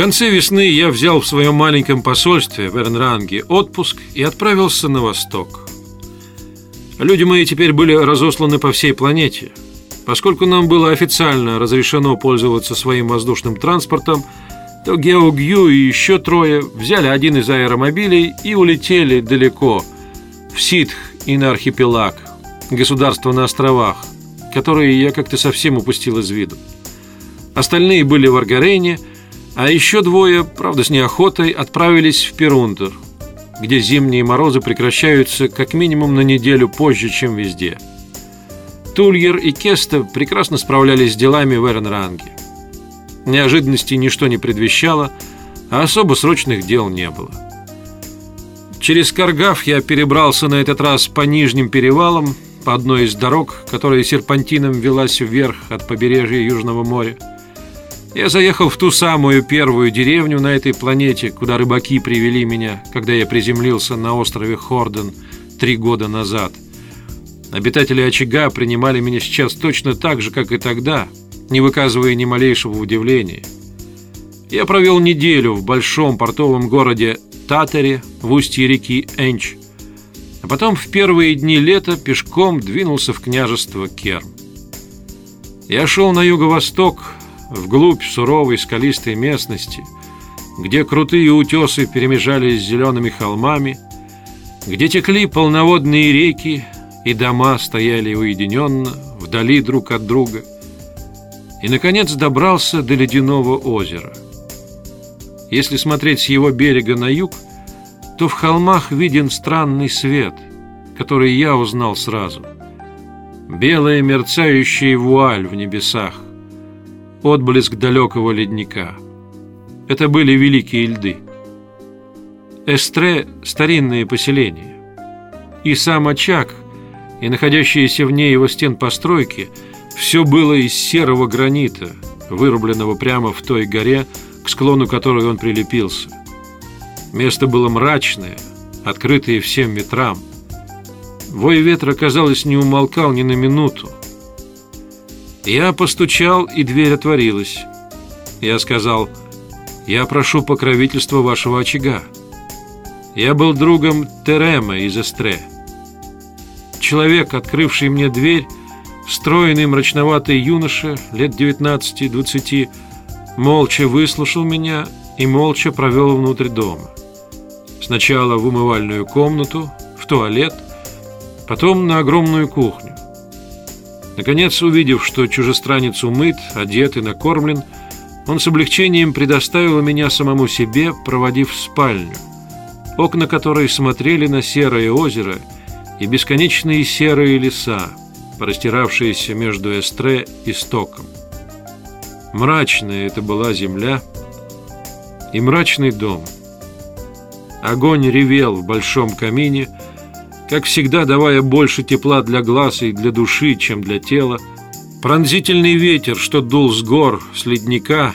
конце весны я взял в своем маленьком посольстве в Эрнранге отпуск и отправился на восток. Люди мои теперь были разосланы по всей планете. Поскольку нам было официально разрешено пользоваться своим воздушным транспортом, то Гео Гью и еще трое взяли один из аэромобилей и улетели далеко, в Ситх и на архипелаг, государство на островах, которые я как-то совсем упустил из виду. Остальные были в Аргарене, а еще двое, правда с неохотой, отправились в Перунтер, где зимние морозы прекращаются как минимум на неделю позже, чем везде. Тульер и Кеста прекрасно справлялись с делами в Эренранге. Неожиданностей ничто не предвещало, а особо срочных дел не было. Через Каргав я перебрался на этот раз по нижним перевалам, по одной из дорог, которая серпантином велась вверх от побережья Южного моря. Я заехал в ту самую первую деревню на этой планете, куда рыбаки привели меня, когда я приземлился на острове Хорден три года назад. Обитатели очага принимали меня сейчас точно так же, как и тогда, не выказывая ни малейшего удивления. Я провел неделю в большом портовом городе Татаре в устье реки Энч, а потом в первые дни лета пешком двинулся в княжество Керм. Я шел на юго-восток, вглубь суровой скалистой местности, где крутые утесы перемежались с зелеными холмами, где текли полноводные реки и дома стояли уединенно, вдали друг от друга, и, наконец, добрался до ледяного озера. Если смотреть с его берега на юг, то в холмах виден странный свет, который я узнал сразу. Белая мерцающая вуаль в небесах, отблеск далекого ледника. Это были великие льды. Эстре – старинные поселения. И сам очаг, и находящиеся вне его стен постройки – все было из серого гранита, вырубленного прямо в той горе, к склону которой он прилепился. Место было мрачное, открытое всем ветрам. Вой ветра, казалось, не умолкал ни на минуту. Я постучал, и дверь отворилась. Я сказал, «Я прошу покровительства вашего очага». Я был другом Терема из Эстре. Человек, открывший мне дверь, стройный мрачноватый юноша, лет 19-20, молча выслушал меня и молча провел внутрь дома. Сначала в умывальную комнату, в туалет, потом на огромную кухню. Наконец, увидев, что чужестранец умыт, одет и накормлен, он с облегчением предоставил меня самому себе, проводив в спальню, окна которой смотрели на серое озеро и бесконечные серые леса, простиравшиеся между Эстре и Стоком. Мрачная это была земля и мрачный дом. Огонь ревел в большом камине, как всегда давая больше тепла для глаз и для души, чем для тела. Пронзительный ветер, что дул с гор, с ледника,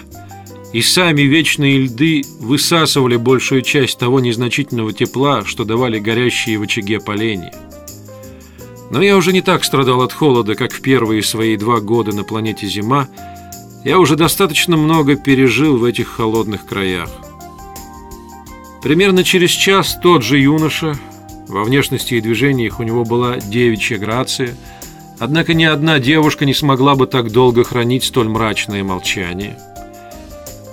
и сами вечные льды высасывали большую часть того незначительного тепла, что давали горящие в очаге поленья. Но я уже не так страдал от холода, как в первые свои два года на планете Зима. Я уже достаточно много пережил в этих холодных краях. Примерно через час тот же юноша, во внешности и движениях у него была девичья грация, однако ни одна девушка не смогла бы так долго хранить столь мрачное молчание.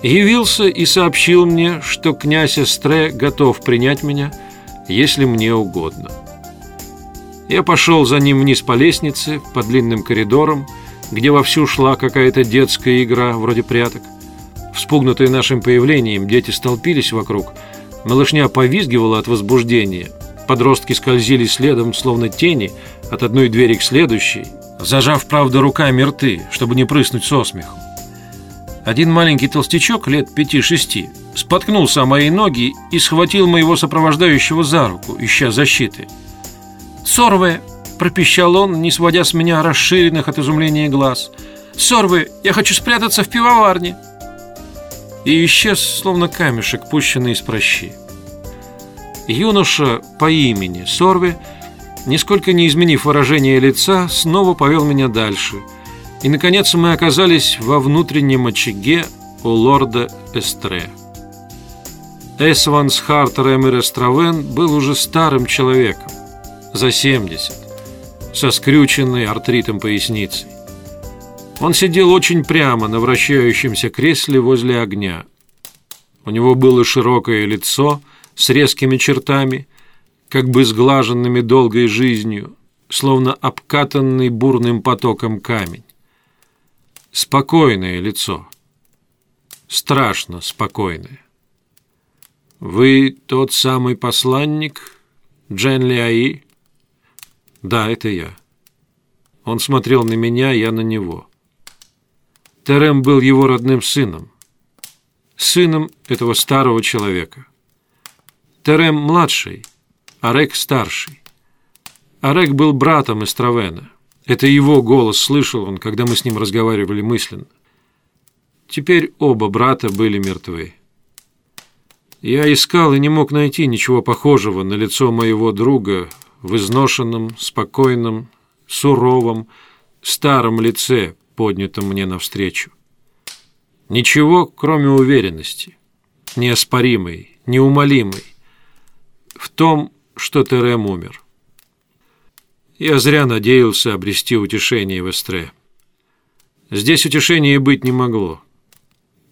Явился и сообщил мне, что князь Эстре готов принять меня, если мне угодно. Я пошел за ним вниз по лестнице, по длинным коридорам, где вовсю шла какая-то детская игра, вроде пряток. Вспугнутые нашим появлением, дети столпились вокруг. Малышня повизгивала от возбуждения. Подростки скользили следом, словно тени, от одной двери к следующей, зажав, правда, руками рты, чтобы не прыснуть со смеху. Один маленький толстячок лет пяти-шести споткнулся о мои ноги и схватил моего сопровождающего за руку, ища защиты – «Сорве!» – пропищал он, не сводя с меня расширенных от изумления глаз. «Сорве! Я хочу спрятаться в пивоварне!» И исчез, словно камешек, пущенный из прощи. Юноша по имени Сорве, нисколько не изменив выражение лица, снова повел меня дальше. И, наконец, мы оказались во внутреннем очаге у лорда Эстре. Эсванс Хартер Эмер Эстравен был уже старым человеком, за 70, со скрюченной артритом поясницей. Он сидел очень прямо на вращающемся кресле возле огня. У него было широкое лицо с резкими чертами, как бы сглаженными долгой жизнью, словно обкатанный бурным потоком камень. Спокойное лицо. Страшно спокойное. «Вы тот самый посланник, Джен Лиаи?» «Да, это я». Он смотрел на меня, я на него. Терем был его родным сыном. Сыном этого старого человека. Терем младший, Арек был братом Эстравена. Это его голос слышал он, когда мы с ним разговаривали мысленно. Теперь оба брата были мертвы. Я искал и не мог найти ничего похожего на лицо моего друга в изношенном, спокойном, суровом, старом лице, поднятом мне навстречу. Ничего, кроме уверенности, неоспоримой, неумолимой, в том, что Терем умер. Я зря надеялся обрести утешение в Эстре. Здесь утешения быть не могло.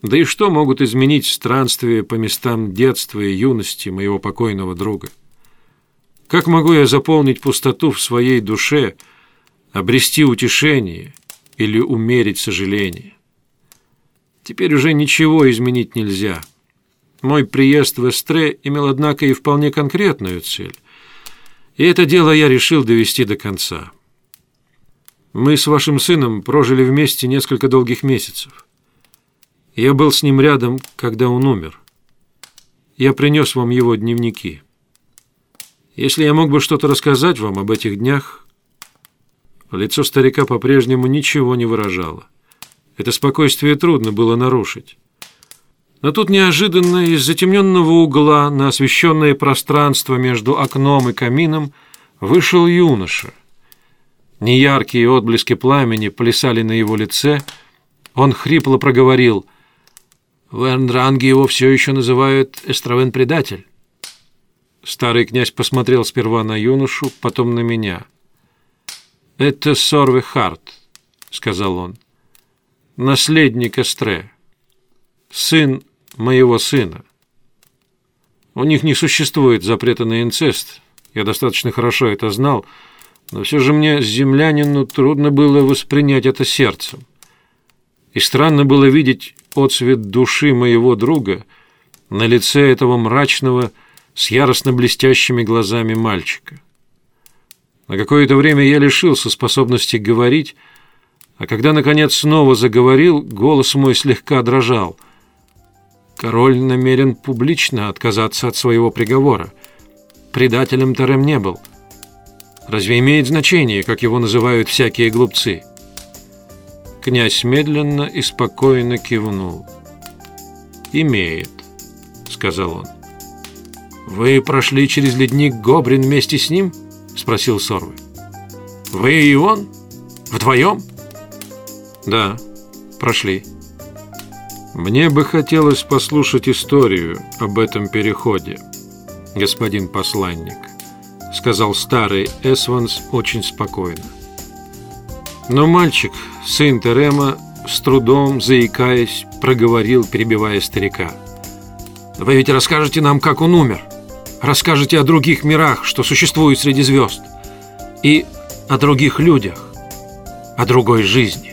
Да и что могут изменить странствия по местам детства и юности моего покойного друга? Как могу я заполнить пустоту в своей душе, обрести утешение или умерить сожаление? Теперь уже ничего изменить нельзя. Мой приезд в Эстре имел, однако, и вполне конкретную цель. И это дело я решил довести до конца. Мы с вашим сыном прожили вместе несколько долгих месяцев. Я был с ним рядом, когда он умер. Я принес вам его дневники. Если я мог бы что-то рассказать вам об этих днях, лицо старика по-прежнему ничего не выражало. Это спокойствие трудно было нарушить. Но тут неожиданно из затемненного угла на освещенное пространство между окном и камином вышел юноша. Неяркие отблески пламени плясали на его лице. Он хрипло проговорил «В Эрндранге его все еще называют Эстравен-предатель». Старый князь посмотрел сперва на юношу, потом на меня. «Это Сорве Харт», — сказал он, — «наследник Эстре, сын моего сына. У них не существует запрета на инцест. Я достаточно хорошо это знал, но все же мне, землянину, трудно было воспринять это сердцем. И странно было видеть отцвет души моего друга на лице этого мрачного, с яростно блестящими глазами мальчика. На какое-то время я лишился способности говорить, а когда, наконец, снова заговорил, голос мой слегка дрожал — Король намерен публично отказаться от своего приговора. Предателем Терем не был. Разве имеет значение, как его называют всякие глупцы? Князь медленно и спокойно кивнул. «Имеет», — сказал он. «Вы прошли через ледник Гобрин вместе с ним?» — спросил Сорвы. «Вы и он? Вдвоем?» «Да, прошли». Мне бы хотелось послушать историю об этом переходе, господин посланник, сказал старый Эсванс очень спокойно. Но мальчик, сын Терема, с трудом, заикаясь, проговорил, перебивая старика. «Вы ведь расскажете нам, как он умер. Расскажете о других мирах, что существуют среди звезд. И о других людях, о другой жизни».